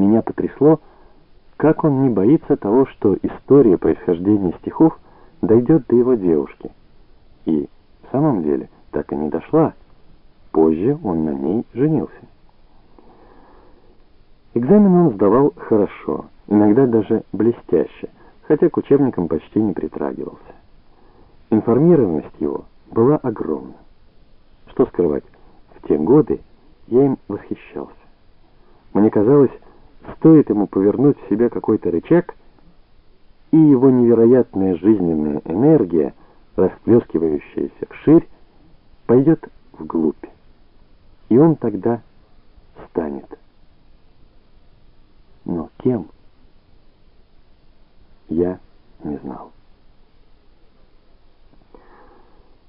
Меня потрясло, как он не боится того, что история происхождения стихов дойдет до его девушки. И в самом деле так и не дошла. Позже он на ней женился. Экзамен он сдавал хорошо, иногда даже блестяще, хотя к учебникам почти не притрагивался. Информированность его была огромна. Что скрывать, в те годы я им восхищался. Мне казалось, стоит ему повернуть в себя какой-то рычаг, и его невероятная жизненная энергия, расплескивающаяся вширь, пойдет вглубь. И он тогда станет. Но кем? Я не знал.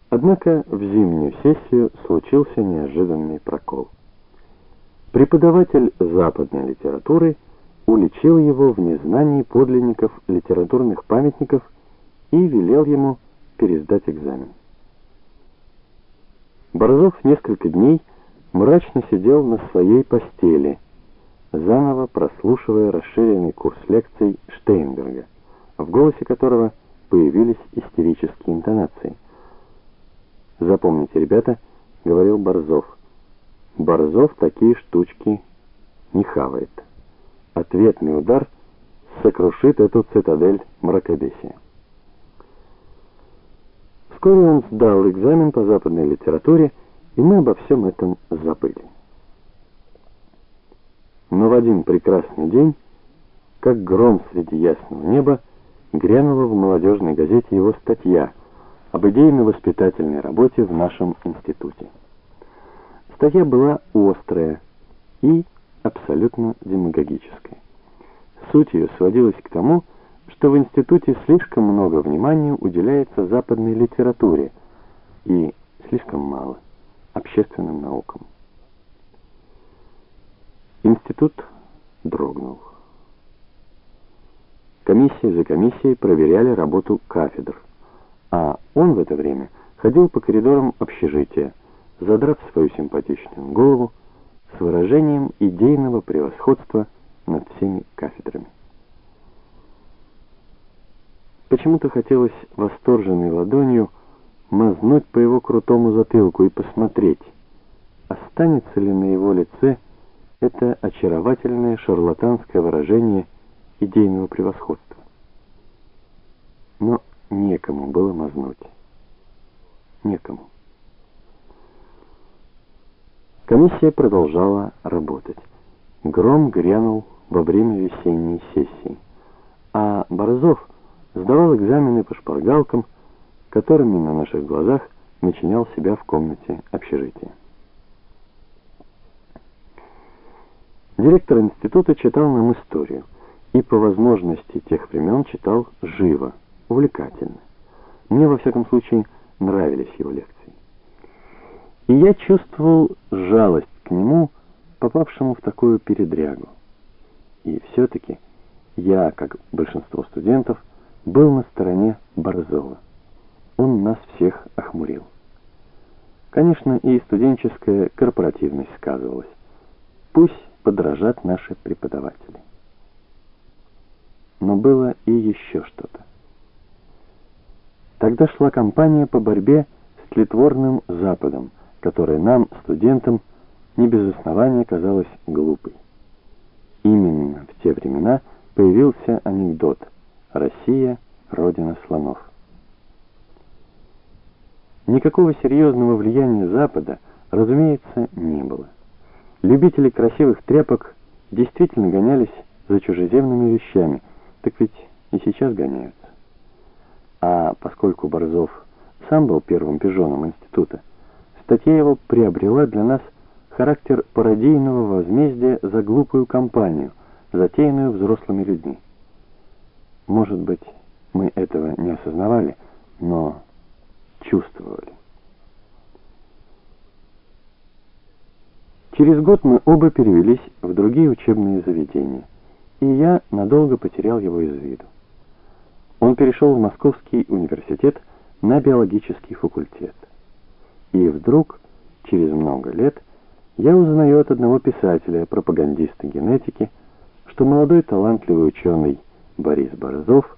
Однако в зимнюю сессию случился неожиданный прокол. Преподаватель западной литературы уличил его в незнании подлинников литературных памятников и велел ему пересдать экзамен. Борзов несколько дней мрачно сидел на своей постели, заново прослушивая расширенный курс лекций Штейнберга, в голосе которого появились истерические интонации. Запомните, ребята, говорил Борзов. Борзов такие штучки не хавает. Ответный удар сокрушит эту цитадель мракобесия. Вскоре он сдал экзамен по западной литературе, и мы обо всем этом забыли. Но в один прекрасный день, как гром среди ясного неба, грянула в молодежной газете его статья об идейно-воспитательной работе в нашем институте. Статья была острая и абсолютно демагогическая. Суть ее сводилась к тому, что в институте слишком много внимания уделяется западной литературе и слишком мало общественным наукам. Институт дрогнул. Комиссия за комиссией проверяли работу кафедр, а он в это время ходил по коридорам общежития, задрав свою симпатичную голову с выражением идейного превосходства над всеми кафедрами. Почему-то хотелось восторженной ладонью мазнуть по его крутому затылку и посмотреть, останется ли на его лице это очаровательное шарлатанское выражение идейного превосходства. Но некому было мазнуть. Некому. Комиссия продолжала работать. Гром грянул во время весенней сессии, а Борзов сдавал экзамены по шпаргалкам, которыми на наших глазах начинял себя в комнате общежития. Директор института читал нам историю, и по возможности тех времен читал живо, увлекательно. Мне, во всяком случае, нравились его лекции. И я чувствовал жалость к нему, попавшему в такую передрягу. И все-таки я, как большинство студентов, был на стороне Борзова. Он нас всех охмурил. Конечно, и студенческая корпоративность сказывалась. Пусть подражат наши преподаватели. Но было и еще что-то. Тогда шла кампания по борьбе с тлетворным Западом, которая нам, студентам, не без основания казалась глупой. Именно в те времена появился анекдот «Россия – родина слонов». Никакого серьезного влияния Запада, разумеется, не было. Любители красивых тряпок действительно гонялись за чужеземными вещами, так ведь и сейчас гоняются. А поскольку Борзов сам был первым пижоном института, статья его приобрела для нас характер пародийного возмездия за глупую кампанию, затеянную взрослыми людьми. Может быть, мы этого не осознавали, но чувствовали. Через год мы оба перевелись в другие учебные заведения, и я надолго потерял его из виду. Он перешел в Московский университет на биологический факультет. И вдруг, через много лет, я узнаю от одного писателя, пропагандиста генетики, что молодой талантливый ученый Борис Борзов